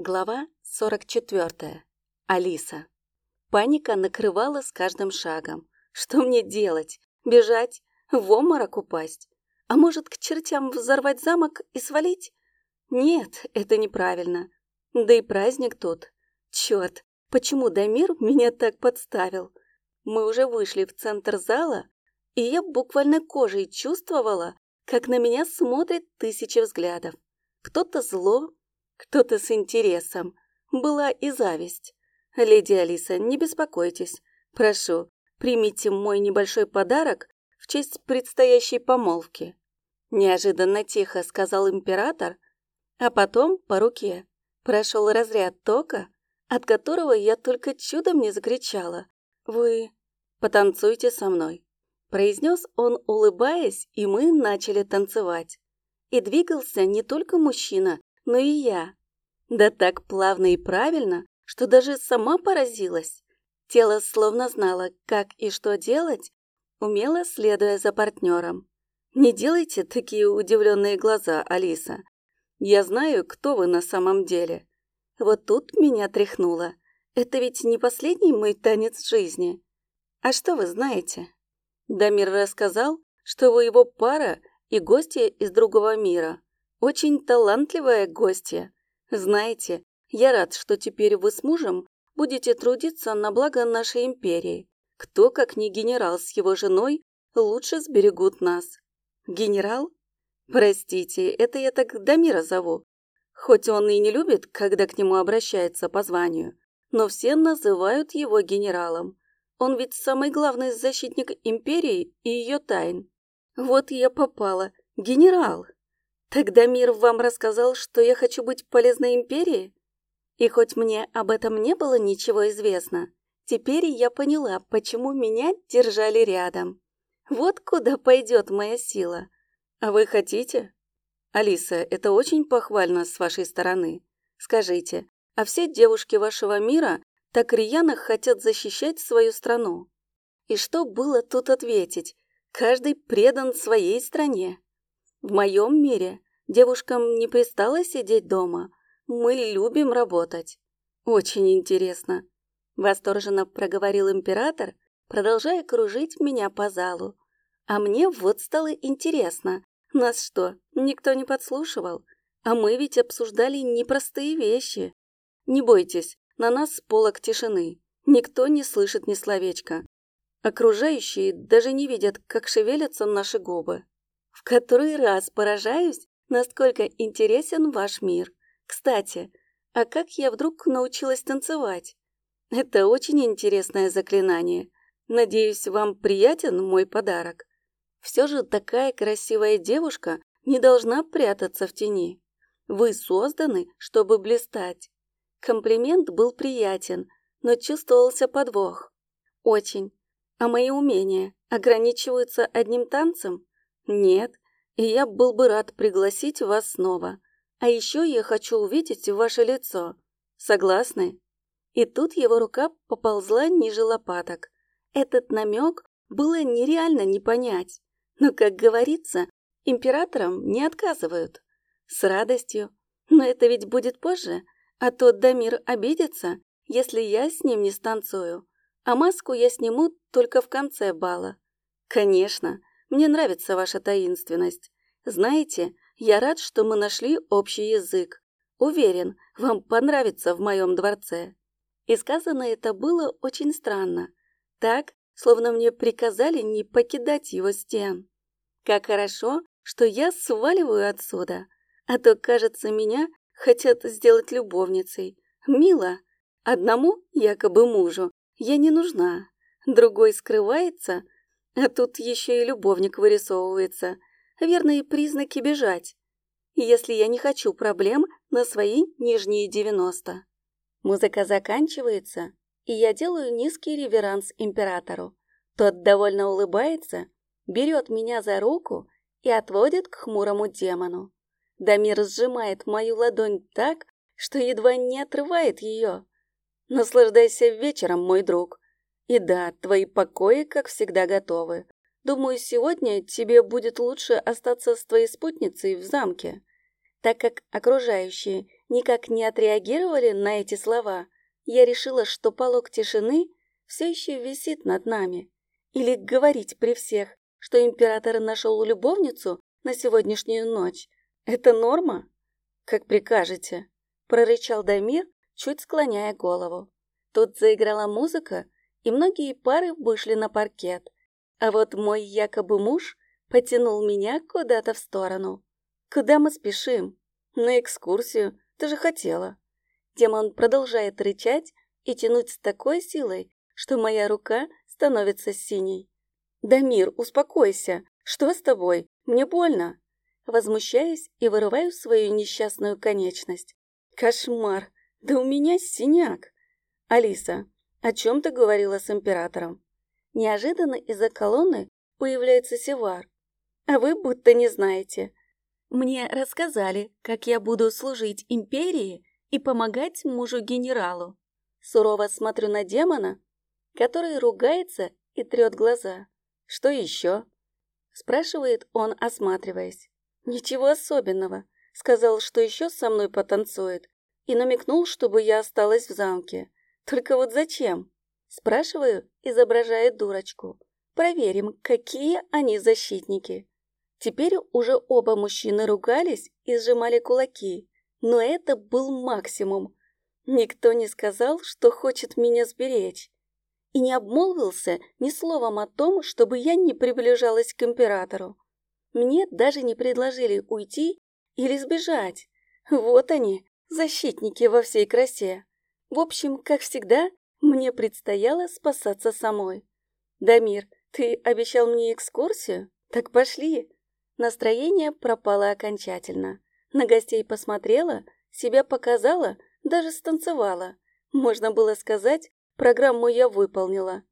Глава 44. Алиса. Паника накрывала с каждым шагом. Что мне делать? Бежать? В обморок упасть? А может, к чертям взорвать замок и свалить? Нет, это неправильно. Да и праздник тут. Черт, почему Дамир меня так подставил? Мы уже вышли в центр зала, и я буквально кожей чувствовала, как на меня смотрят тысячи взглядов. Кто-то зло, кто-то с интересом. Была и зависть. Леди Алиса, не беспокойтесь. Прошу, примите мой небольшой подарок в честь предстоящей помолвки. Неожиданно тихо сказал император, а потом по руке прошел разряд тока, от которого я только чудом не закричала. «Вы потанцуйте со мной», — произнес он, улыбаясь, и мы начали танцевать. И двигался не только мужчина, но и я. Да так плавно и правильно, что даже сама поразилась. Тело словно знало, как и что делать, умело следуя за партнером. Не делайте такие удивленные глаза, Алиса. Я знаю, кто вы на самом деле. Вот тут меня тряхнуло. Это ведь не последний мой танец жизни. А что вы знаете? Дамир рассказал, что вы его пара и гостья из другого мира. Очень талантливая гостья. Знаете, я рад, что теперь вы с мужем будете трудиться на благо нашей империи. Кто, как не генерал с его женой, лучше сберегут нас. Генерал? Простите, это я так Дамира зову. Хоть он и не любит, когда к нему обращаются по званию, но все называют его генералом. Он ведь самый главный защитник империи и ее тайн. Вот я попала. Генерал. Тогда мир вам рассказал, что я хочу быть полезной империи? И хоть мне об этом не было ничего известно, теперь я поняла, почему меня держали рядом. Вот куда пойдет моя сила. А вы хотите? Алиса, это очень похвально с вашей стороны. Скажите, а все девушки вашего мира так рьяно хотят защищать свою страну? И что было тут ответить? Каждый предан своей стране. В моем мире девушкам не пристало сидеть дома. Мы любим работать. Очень интересно. Восторженно проговорил император, продолжая кружить меня по залу. А мне вот стало интересно. Нас что, никто не подслушивал? А мы ведь обсуждали непростые вещи. Не бойтесь, на нас полок тишины. Никто не слышит ни словечка. Окружающие даже не видят, как шевелятся наши губы. В который раз поражаюсь, насколько интересен ваш мир. Кстати, а как я вдруг научилась танцевать? Это очень интересное заклинание. Надеюсь, вам приятен мой подарок. Все же такая красивая девушка не должна прятаться в тени. Вы созданы, чтобы блистать. Комплимент был приятен, но чувствовался подвох. Очень. А мои умения ограничиваются одним танцем? Нет, и я был бы рад пригласить вас снова. А еще я хочу увидеть ваше лицо. Согласны? И тут его рука поползла ниже лопаток. Этот намек было нереально не понять. Но, как говорится, императорам не отказывают. С радостью. Но это ведь будет позже, а тот Дамир обидится, если я с ним не станцую. А маску я сниму только в конце бала. Конечно, мне нравится ваша таинственность. Знаете, я рад, что мы нашли общий язык. Уверен, вам понравится в моем дворце. И сказано это было очень странно. Так, словно мне приказали не покидать его стен. Как хорошо, что я сваливаю отсюда, а то, кажется, меня хотят сделать любовницей. Мило. Одному, якобы мужу, я не нужна. Другой скрывается, а тут еще и любовник вырисовывается. Верные признаки бежать. Если я не хочу проблем на свои нижние девяносто. Музыка заканчивается, и я делаю низкий реверанс императору. Тот довольно улыбается, берет меня за руку и отводит к хмурому демону. Дамир сжимает мою ладонь так, что едва не отрывает ее. Наслаждайся вечером, мой друг. И да, твои покои, как всегда, готовы. Думаю, сегодня тебе будет лучше остаться с твоей спутницей в замке, так как окружающие никак не отреагировали на эти слова, я решила, что полог тишины все еще висит над нами. Или говорить при всех, что император нашел любовницу на сегодняшнюю ночь, это норма? Как прикажете, прорычал Дамир, чуть склоняя голову. Тут заиграла музыка, и многие пары вышли на паркет, а вот мой якобы муж потянул меня куда-то в сторону. «Куда мы спешим?» «На экскурсию. Ты же хотела». Демон продолжает рычать и тянуть с такой силой, что моя рука становится синей. «Дамир, успокойся. Что с тобой? Мне больно». Возмущаюсь и вырываю свою несчастную конечность. Кошмар! Да у меня синяк! Алиса, о чем ты говорила с императором? Неожиданно из-за колонны появляется Севар. А вы будто не знаете. Мне рассказали, как я буду служить империи и помогать мужу-генералу. Сурово смотрю на демона, который ругается и трет глаза. Что еще? Спрашивает он, осматриваясь. Ничего особенного. Сказал, что еще со мной потанцует. И намекнул, чтобы я осталась в замке. Только вот зачем? Спрашиваю, изображая дурочку. Проверим, какие они защитники. Теперь уже оба мужчины ругались и сжимали кулаки. Но это был максимум. Никто не сказал, что хочет меня сберечь. И не обмолвился ни словом о том, чтобы я не приближалась к императору. Мне даже не предложили уйти или сбежать. Вот они, защитники во всей красе. В общем, как всегда, мне предстояло спасаться самой. «Дамир, ты обещал мне экскурсию? Так пошли!» Настроение пропало окончательно. На гостей посмотрела, себя показала, даже станцевала. Можно было сказать, программу я выполнила.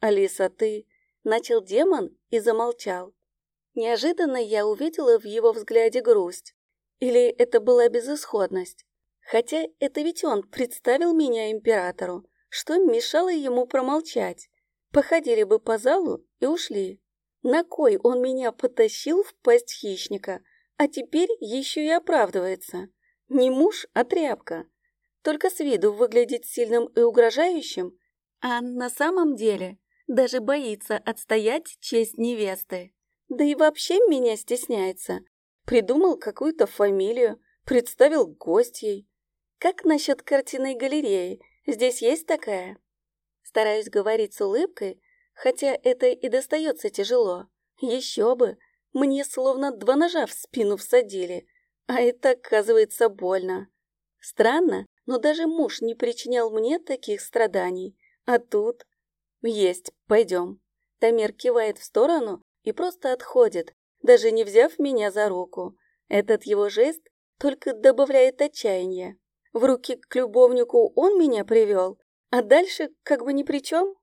«Алиса, ты...» Начал демон и замолчал. Неожиданно я увидела в его взгляде грусть. Или это была безысходность? Хотя это ведь он представил меня императору. Что мешало ему промолчать? Походили бы по залу и ушли. На кой он меня потащил в пасть хищника, а теперь еще и оправдывается? Не муж, а тряпка. Только с виду выглядит сильным и угрожающим, а на самом деле даже боится отстоять честь невесты. Да и вообще меня стесняется. Придумал какую-то фамилию, представил гостьей. Как насчет картинной галереи? Здесь есть такая? Стараюсь говорить с улыбкой, хотя это и достается тяжело. Еще бы, мне словно два ножа в спину всадили, а это, оказывается, больно. Странно, но даже муж не причинял мне таких страданий. А тут... Есть, пойдем. Тамир кивает в сторону, и просто отходит, даже не взяв меня за руку. Этот его жест только добавляет отчаяния. В руки к любовнику он меня привел, а дальше как бы ни при чем.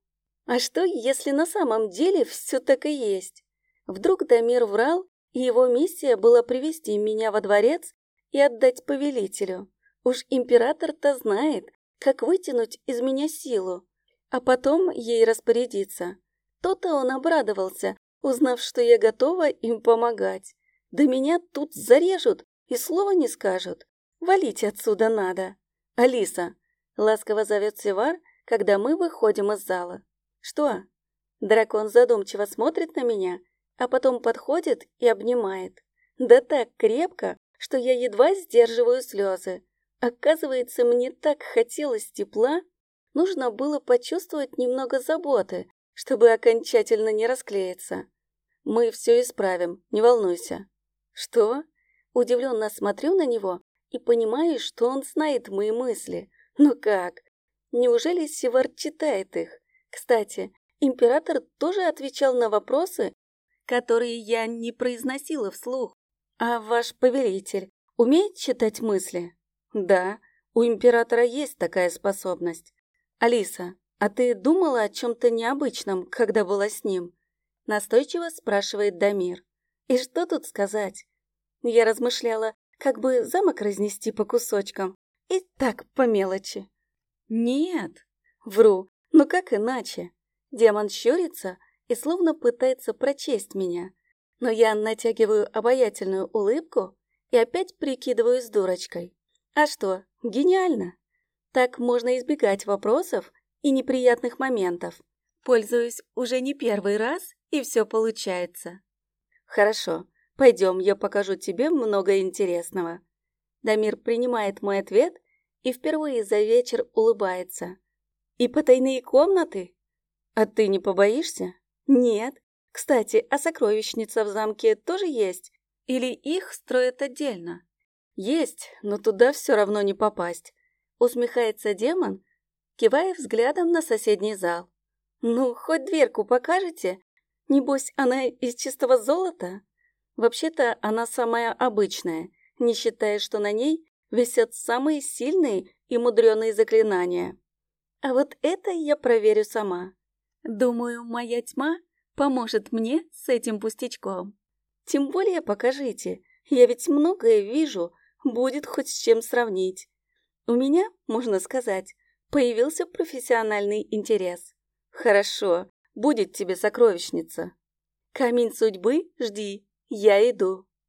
А что, если на самом деле все так и есть? Вдруг Дамир врал, и его миссия была привести меня во дворец и отдать повелителю. Уж император-то знает, как вытянуть из меня силу, а потом ей распорядиться. То-то он обрадовался, узнав, что я готова им помогать. Да меня тут зарежут и слова не скажут. Валить отсюда надо. Алиса, ласково зовет Севар, когда мы выходим из зала. Что? Дракон задумчиво смотрит на меня, а потом подходит и обнимает. Да так крепко, что я едва сдерживаю слезы. Оказывается, мне так хотелось тепла, нужно было почувствовать немного заботы, чтобы окончательно не расклеиться. Мы все исправим, не волнуйся. Что? Удивленно смотрю на него и понимаю, что он знает мои мысли. Ну как? Неужели Севар читает их? Кстати, император тоже отвечал на вопросы, которые я не произносила вслух. А ваш повелитель умеет читать мысли? Да, у императора есть такая способность. Алиса, а ты думала о чем-то необычном, когда была с ним? Настойчиво спрашивает Дамир. И что тут сказать? Я размышляла, как бы замок разнести по кусочкам. И так, по мелочи. Нет, вру, но как иначе? Демон щурится и словно пытается прочесть меня. Но я натягиваю обаятельную улыбку и опять прикидываюсь дурочкой. А что, гениально. Так можно избегать вопросов и неприятных моментов. Пользуюсь уже не первый раз, и все получается. Хорошо, пойдем, я покажу тебе много интересного. Дамир принимает мой ответ и впервые за вечер улыбается. И потайные комнаты? А ты не побоишься? Нет. Кстати, а сокровищница в замке тоже есть? Или их строят отдельно? Есть, но туда все равно не попасть. Усмехается демон, кивая взглядом на соседний зал. Ну, хоть дверку покажете? Небось, она из чистого золота? Вообще-то она самая обычная, не считая, что на ней висят самые сильные и мудреные заклинания. А вот это я проверю сама. Думаю, моя тьма поможет мне с этим пустячком. Тем более покажите, я ведь многое вижу, будет хоть с чем сравнить. У меня, можно сказать, появился профессиональный интерес. Хорошо, будет тебе сокровищница. Камень судьбы, жди, я иду.